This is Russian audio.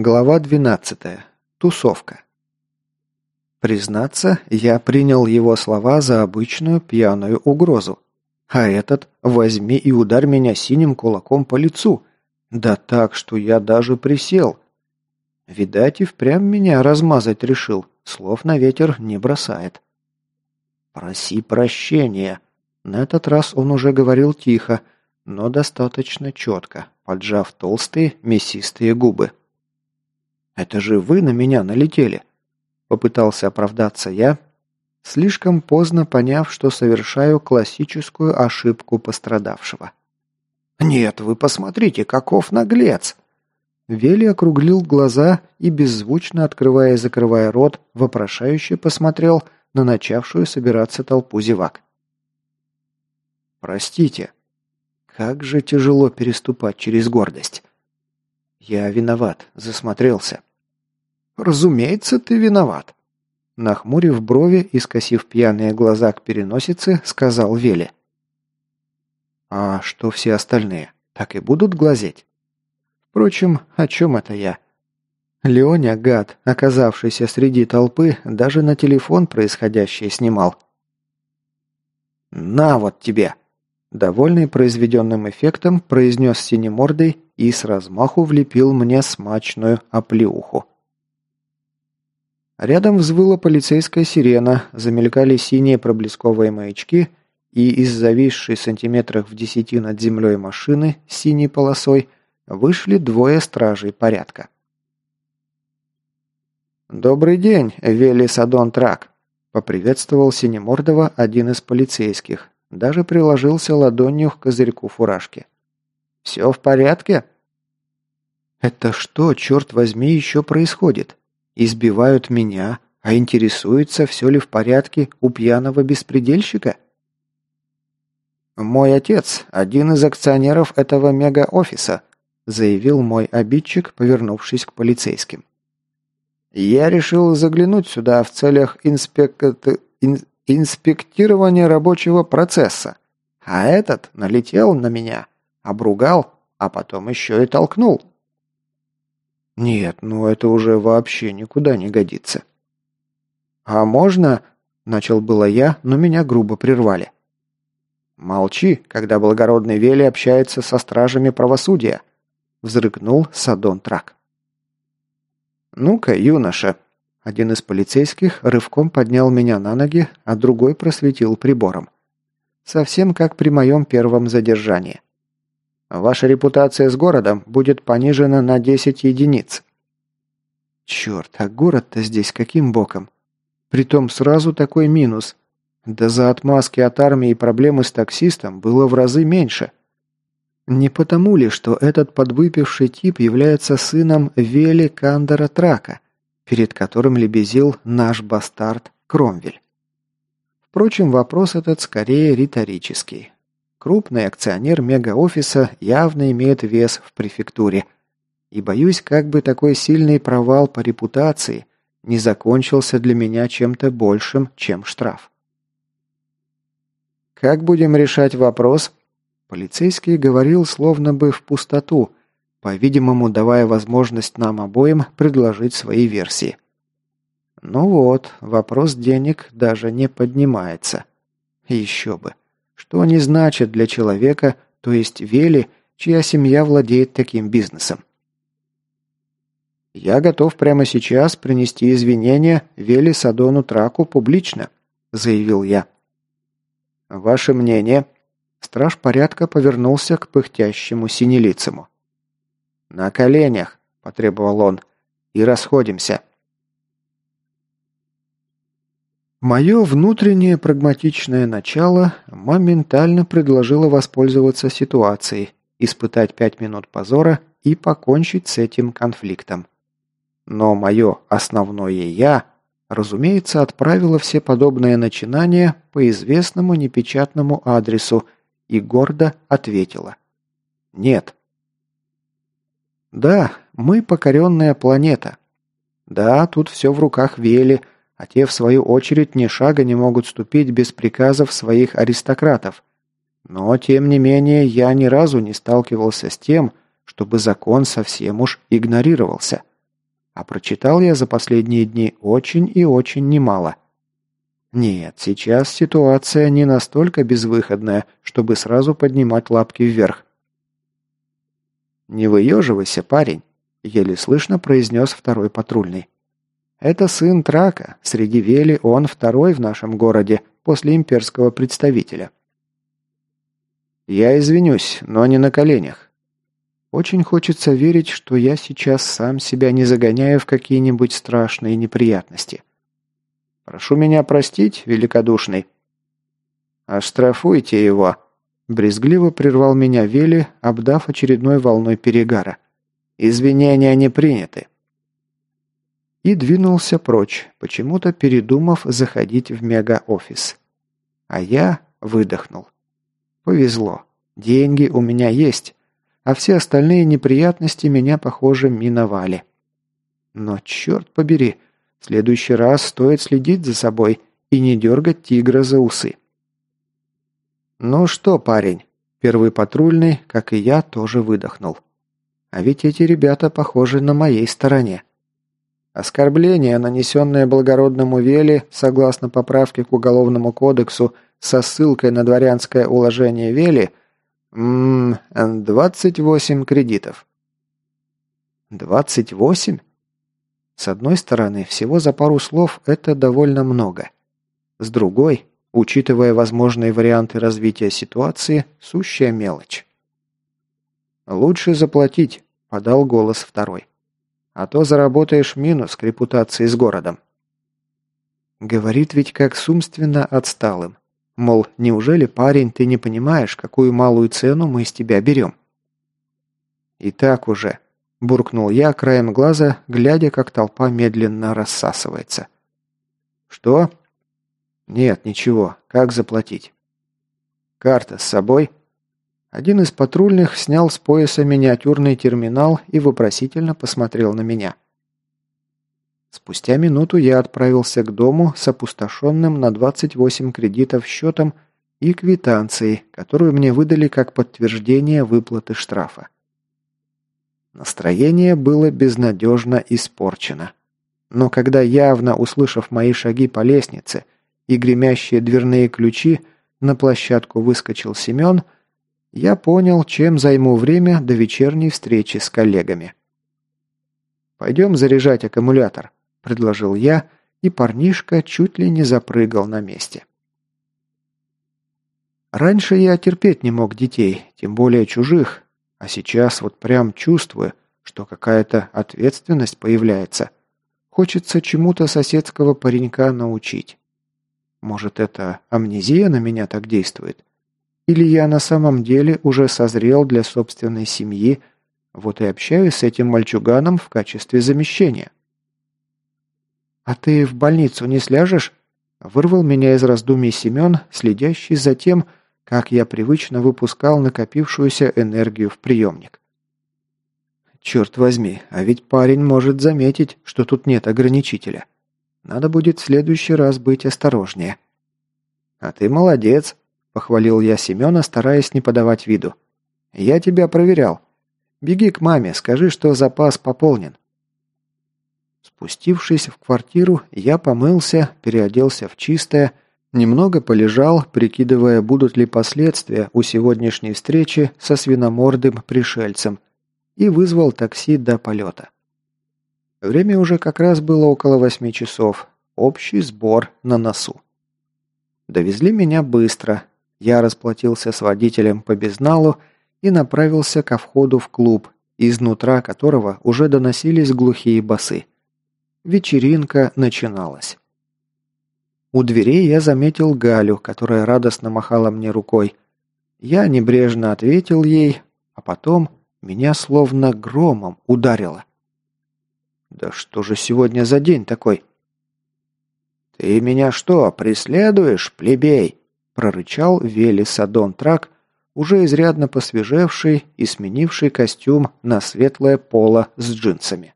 Глава 12. Тусовка. Признаться, я принял его слова за обычную пьяную угрозу. А этот «возьми и ударь меня синим кулаком по лицу». Да так, что я даже присел. Видать, и впрямь меня размазать решил, слов на ветер не бросает. «Проси прощения». На этот раз он уже говорил тихо, но достаточно четко, поджав толстые мясистые губы. «Это же вы на меня налетели!» Попытался оправдаться я, слишком поздно поняв, что совершаю классическую ошибку пострадавшего. «Нет, вы посмотрите, каков наглец!» Вели округлил глаза и, беззвучно открывая и закрывая рот, вопрошающе посмотрел на начавшую собираться толпу зевак. «Простите, как же тяжело переступать через гордость!» «Я виноват, засмотрелся. «Разумеется, ты виноват». Нахмурив брови и скосив пьяные глаза к переносице, сказал Вели. «А что все остальные? Так и будут глазеть?» Впрочем, о чем это я? Леоня, гад, оказавшийся среди толпы, даже на телефон происходящее снимал. «На вот тебе!» Довольный произведенным эффектом, произнес синемордой и с размаху влепил мне смачную оплеуху. Рядом взвыла полицейская сирена, замелькали синие проблесковые маячки, и из зависшей сантиметрах в десяти над землей машины с синей полосой вышли двое стражей порядка. «Добрый день, Вели Садон Трак», — поприветствовал Синемордова один из полицейских, даже приложился ладонью к козырьку фуражки. «Все в порядке?» «Это что, черт возьми, еще происходит?» Избивают меня, а интересуются, все ли в порядке у пьяного беспредельщика? «Мой отец – один из акционеров этого мега-офиса», заявил мой обидчик, повернувшись к полицейским. «Я решил заглянуть сюда в целях инспек... ин... инспектирования рабочего процесса, а этот налетел на меня, обругал, а потом еще и толкнул. Нет, ну это уже вообще никуда не годится. А можно... Начал было я, но меня грубо прервали. «Молчи, когда благородный Вели общается со стражами правосудия», — взрыкнул Садон Трак. «Ну-ка, юноша!» Один из полицейских рывком поднял меня на ноги, а другой просветил прибором. Совсем как при моем первом задержании. Ваша репутация с городом будет понижена на 10 единиц. Черт, а город-то здесь каким боком? Притом сразу такой минус. Да за отмазки от армии проблемы с таксистом было в разы меньше. Не потому ли, что этот подвыпивший тип является сыном Вели Кандера Трака, перед которым лебезил наш бастард Кромвель? Впрочем, вопрос этот скорее риторический. Крупный акционер мегаофиса явно имеет вес в префектуре. И боюсь, как бы такой сильный провал по репутации не закончился для меня чем-то большим, чем штраф. «Как будем решать вопрос?» Полицейский говорил словно бы в пустоту, по-видимому, давая возможность нам обоим предложить свои версии. Ну вот, вопрос денег даже не поднимается. Еще бы. Что они значат для человека, то есть Вели, чья семья владеет таким бизнесом? «Я готов прямо сейчас принести извинения Вели Садону Траку публично», – заявил я. «Ваше мнение?» Страж порядка повернулся к пыхтящему синелицему. «На коленях», – потребовал он, – «и расходимся». Мое внутреннее прагматичное начало моментально предложило воспользоваться ситуацией, испытать пять минут позора и покончить с этим конфликтом. Но мое основное «я», разумеется, отправило все подобные начинания по известному непечатному адресу и гордо ответило «Нет». Да, мы покоренная планета. Да, тут все в руках Вели – а те, в свою очередь, ни шага не могут ступить без приказов своих аристократов. Но, тем не менее, я ни разу не сталкивался с тем, чтобы закон совсем уж игнорировался. А прочитал я за последние дни очень и очень немало. Нет, сейчас ситуация не настолько безвыходная, чтобы сразу поднимать лапки вверх. «Не выеживайся, парень», — еле слышно произнес второй патрульный. «Это сын Трака. Среди Вели он второй в нашем городе, после имперского представителя». «Я извинюсь, но не на коленях. Очень хочется верить, что я сейчас сам себя не загоняю в какие-нибудь страшные неприятности. Прошу меня простить, великодушный». «Оштрафуйте его», — брезгливо прервал меня Вели, обдав очередной волной перегара. «Извинения не приняты». И двинулся прочь, почему-то передумав заходить в мега-офис. А я выдохнул. Повезло. Деньги у меня есть, а все остальные неприятности меня, похоже, миновали. Но черт побери, в следующий раз стоит следить за собой и не дергать тигра за усы. «Ну что, парень?» Первый патрульный, как и я, тоже выдохнул. А ведь эти ребята похожи на моей стороне. Оскорбление, нанесенное благородному Вели, согласно поправке к Уголовному кодексу со ссылкой на дворянское уложение Вели, ммм, 28 кредитов. 28? С одной стороны, всего за пару слов это довольно много. С другой, учитывая возможные варианты развития ситуации, сущая мелочь. «Лучше заплатить», – подал голос второй. «А то заработаешь минус к репутации с городом». Говорит ведь как с умственно отсталым. Мол, неужели, парень, ты не понимаешь, какую малую цену мы с тебя берем? И так уже. Буркнул я краем глаза, глядя, как толпа медленно рассасывается. «Что?» «Нет, ничего. Как заплатить?» «Карта с собой?» Один из патрульных снял с пояса миниатюрный терминал и вопросительно посмотрел на меня. Спустя минуту я отправился к дому с опустошенным на 28 кредитов счетом и квитанцией, которую мне выдали как подтверждение выплаты штрафа. Настроение было безнадежно испорчено. Но когда явно услышав мои шаги по лестнице и гремящие дверные ключи, на площадку выскочил Семен, я понял, чем займу время до вечерней встречи с коллегами. «Пойдем заряжать аккумулятор», – предложил я, и парнишка чуть ли не запрыгал на месте. Раньше я терпеть не мог детей, тем более чужих, а сейчас вот прям чувствую, что какая-то ответственность появляется. Хочется чему-то соседского паренька научить. Может, это амнезия на меня так действует? Или я на самом деле уже созрел для собственной семьи, вот и общаюсь с этим мальчуганом в качестве замещения? «А ты в больницу не сляжешь?» Вырвал меня из раздумий Семен, следящий за тем, как я привычно выпускал накопившуюся энергию в приемник. Черт возьми, а ведь парень может заметить, что тут нет ограничителя. Надо будет в следующий раз быть осторожнее. А ты молодец, похвалил я Семена, стараясь не подавать виду. Я тебя проверял. Беги к маме, скажи, что запас пополнен. Спустившись в квартиру, я помылся, переоделся в чистое, Немного полежал, прикидывая, будут ли последствия у сегодняшней встречи со свиномордым пришельцем, и вызвал такси до полета. Время уже как раз было около восьми часов. Общий сбор на носу. Довезли меня быстро. Я расплатился с водителем по безналу и направился ко входу в клуб, изнутра которого уже доносились глухие басы. Вечеринка начиналась. У дверей я заметил Галю, которая радостно махала мне рукой. Я небрежно ответил ей, а потом меня словно громом ударило. «Да что же сегодня за день такой?» «Ты меня что, преследуешь, плебей?» Прорычал Вели Садон Трак, уже изрядно посвежевший и сменивший костюм на светлое поло с джинсами.